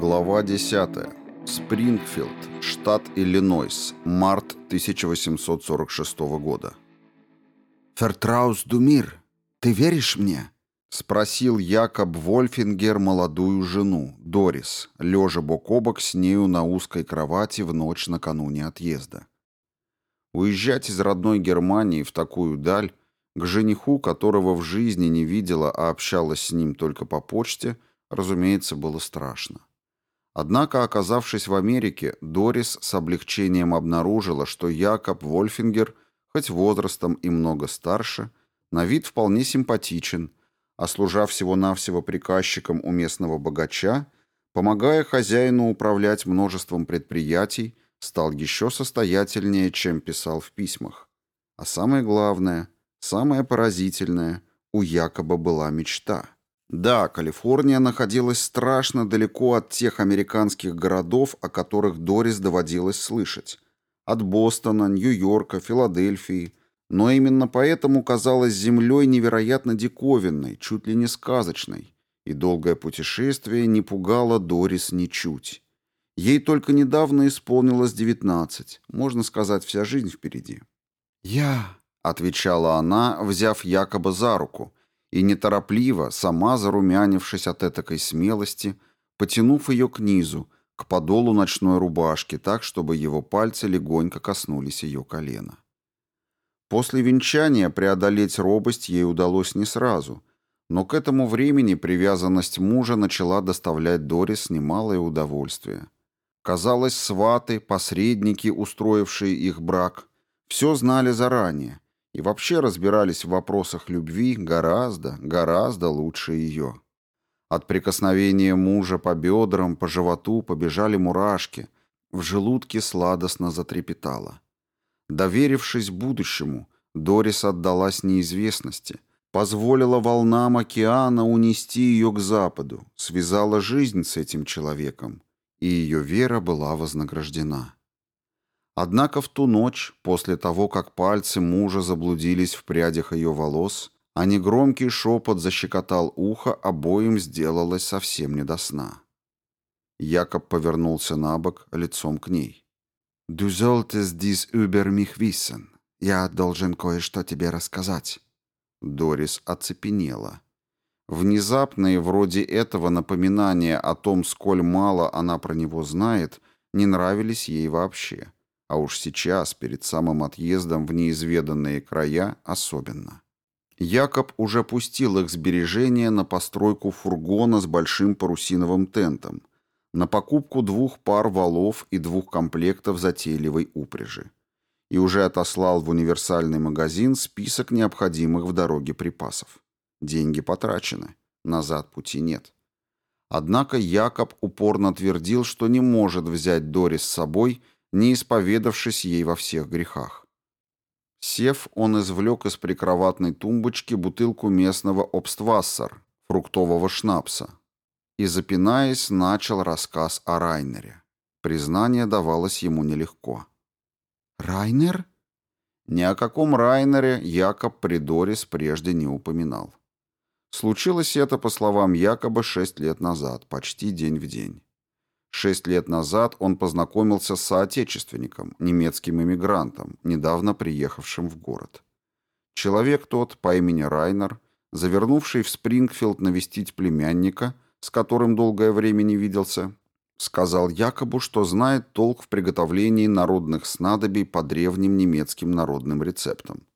Глава 10. Спрингфилд, штат Иллинойс, март 1846 года. «Фертраус Думир, ты веришь мне?» — спросил Якоб Вольфингер молодую жену, Дорис, лежа бок о бок с нею на узкой кровати в ночь накануне отъезда. Уезжать из родной Германии в такую даль, к жениху, которого в жизни не видела, а общалась с ним только по почте, разумеется, было страшно. Однако, оказавшись в Америке, Дорис с облегчением обнаружила, что Якоб Вольфингер, хоть возрастом и много старше, на вид вполне симпатичен, а служа всего-навсего приказчиком у местного богача, помогая хозяину управлять множеством предприятий, стал еще состоятельнее, чем писал в письмах. А самое главное, самое поразительное, у Якоба была мечта – да, Калифорния находилась страшно далеко от тех американских городов, о которых Дорис доводилось слышать. От Бостона, Нью-Йорка, Филадельфии. Но именно поэтому казалась землей невероятно диковинной, чуть ли не сказочной. И долгое путешествие не пугало Дорис ничуть. Ей только недавно исполнилось девятнадцать, можно сказать, вся жизнь впереди. «Я», — отвечала она, взяв якобы за руку, и неторопливо, сама зарумянившись от этакой смелости, потянув ее к низу, к подолу ночной рубашки, так, чтобы его пальцы легонько коснулись ее колена. После венчания преодолеть робость ей удалось не сразу, но к этому времени привязанность мужа начала доставлять Дорис немалое удовольствие. Казалось, сваты, посредники, устроившие их брак, все знали заранее, и вообще разбирались в вопросах любви гораздо, гораздо лучше ее. От прикосновения мужа по бедрам, по животу побежали мурашки, в желудке сладостно затрепетало. Доверившись будущему, Дорис отдалась неизвестности, позволила волнам океана унести ее к западу, связала жизнь с этим человеком, и ее вера была вознаграждена. Однако в ту ночь, после того, как пальцы мужа заблудились в прядях ее волос, а негромкий шепот защекотал ухо, обоим сделалось совсем не до сна. Якоб повернулся на бок, лицом к ней. «Du solltest dies über mich wissen. Я должен кое-что тебе рассказать». Дорис оцепенела. Внезапные вроде этого напоминания о том, сколь мало она про него знает, не нравились ей вообще. А уж сейчас, перед самым отъездом в неизведанные края, особенно. Якоб уже пустил их сбережения на постройку фургона с большим парусиновым тентом, на покупку двух пар валов и двух комплектов затейливой упряжи. И уже отослал в универсальный магазин список необходимых в дороге припасов. Деньги потрачены, назад пути нет. Однако Якоб упорно твердил, что не может взять Дорис с собой не исповедавшись ей во всех грехах. Сев, он извлек из прикроватной тумбочки бутылку местного обствассер, фруктового шнапса, и, запинаясь, начал рассказ о Райнере. Признание давалось ему нелегко. «Райнер?» Ни о каком Райнере Якоб Придорис прежде не упоминал. Случилось это, по словам Якоба, шесть лет назад, почти день в день. Шесть лет назад он познакомился с соотечественником, немецким иммигрантом, недавно приехавшим в город. Человек тот по имени Райнер, завернувший в Спрингфилд навестить племянника, с которым долгое время не виделся, сказал Якобу, что знает толк в приготовлении народных снадобий по древним немецким народным рецептам.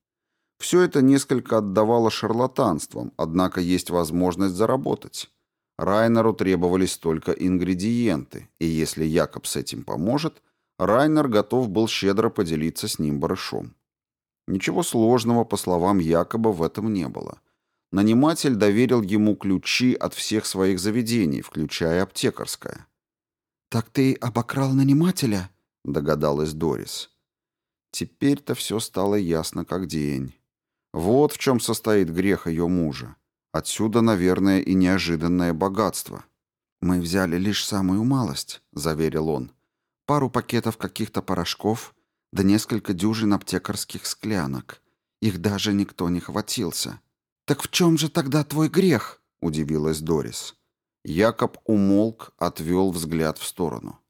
Все это несколько отдавало шарлатанством, однако есть возможность заработать. Райнеру требовались только ингредиенты, и если Якоб с этим поможет, Райнер готов был щедро поделиться с ним барышом. Ничего сложного, по словам Якоба, в этом не было. Наниматель доверил ему ключи от всех своих заведений, включая аптекарское. «Так ты обокрал нанимателя?» — догадалась Дорис. Теперь-то все стало ясно как день. Вот в чем состоит грех ее мужа. Отсюда, наверное, и неожиданное богатство. «Мы взяли лишь самую малость», — заверил он. «Пару пакетов каких-то порошков, да несколько дюжин аптекарских склянок. Их даже никто не хватился». «Так в чем же тогда твой грех?» — удивилась Дорис. Якоб умолк, отвел взгляд в сторону.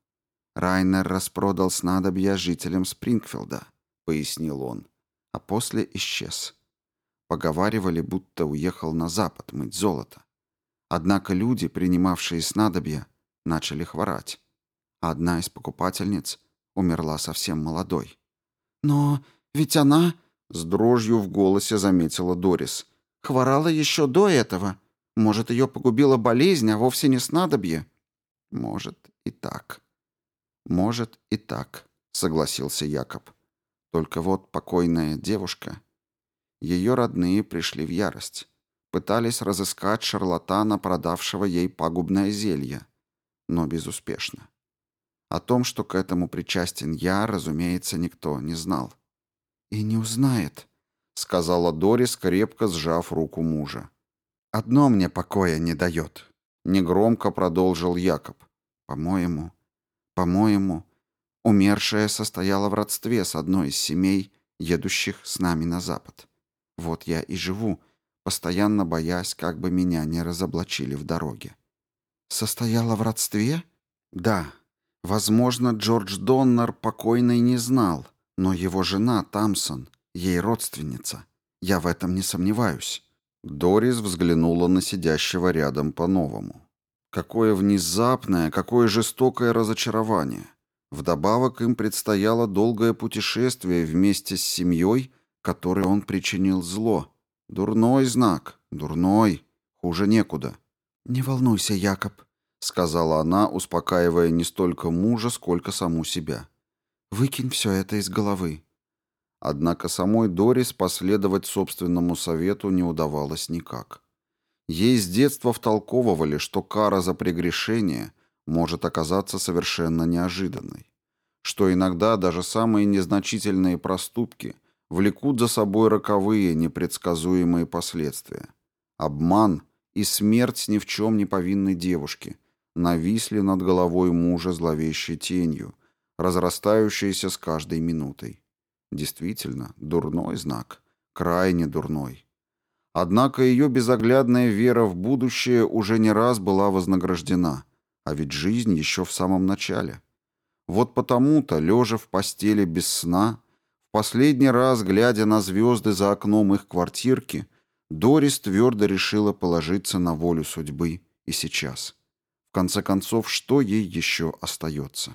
«Райнер распродал снадобья жителям Спрингфилда», — пояснил он, а после исчез. Поговаривали, будто уехал на запад мыть золото. Однако люди, принимавшие снадобья, начали хворать. Одна из покупательниц умерла совсем молодой. «Но ведь она...» — с дрожью в голосе заметила Дорис. «Хворала еще до этого. Может, ее погубила болезнь, а вовсе не снадобье?» «Может, и так. Может, и так», — согласился Якоб. «Только вот покойная девушка...» Ее родные пришли в ярость. Пытались разыскать шарлатана, продавшего ей пагубное зелье, но безуспешно. О том, что к этому причастен я, разумеется, никто не знал. «И не узнает», — сказала Дорис, крепко сжав руку мужа. «Одно мне покоя не дает», — негромко продолжил Якоб. «По-моему, по-моему, умершая состояла в родстве с одной из семей, едущих с нами на запад. Вот я и живу, постоянно боясь, как бы меня не разоблачили в дороге». «Состояла в родстве?» «Да. Возможно, Джордж Доннер покойный не знал, но его жена Тамсон, ей родственница. Я в этом не сомневаюсь». Дорис взглянула на сидящего рядом по-новому. Какое внезапное, какое жестокое разочарование. Вдобавок им предстояло долгое путешествие вместе с семьей, которой он причинил зло. Дурной знак, дурной, хуже некуда. «Не волнуйся, Якоб», — сказала она, успокаивая не столько мужа, сколько саму себя. «Выкинь все это из головы. Однако самой Дорис последовать собственному совету не удавалось никак. Ей с детства втолковывали, что кара за прегрешение может оказаться совершенно неожиданной, что иногда даже самые незначительные проступки влекут за собой роковые непредсказуемые последствия. Обман и смерть ни в чем не повинной девушки нависли над головой мужа зловещей тенью, разрастающейся с каждой минутой. Действительно, дурной знак. Крайне дурной. Однако ее безоглядная вера в будущее уже не раз была вознаграждена, а ведь жизнь еще в самом начале. Вот потому-то, лежа в постели без сна, последний раз, глядя на звезды за окном их квартирки, Дорис твердо решила положиться на волю судьбы и сейчас. В конце концов, что ей еще остается?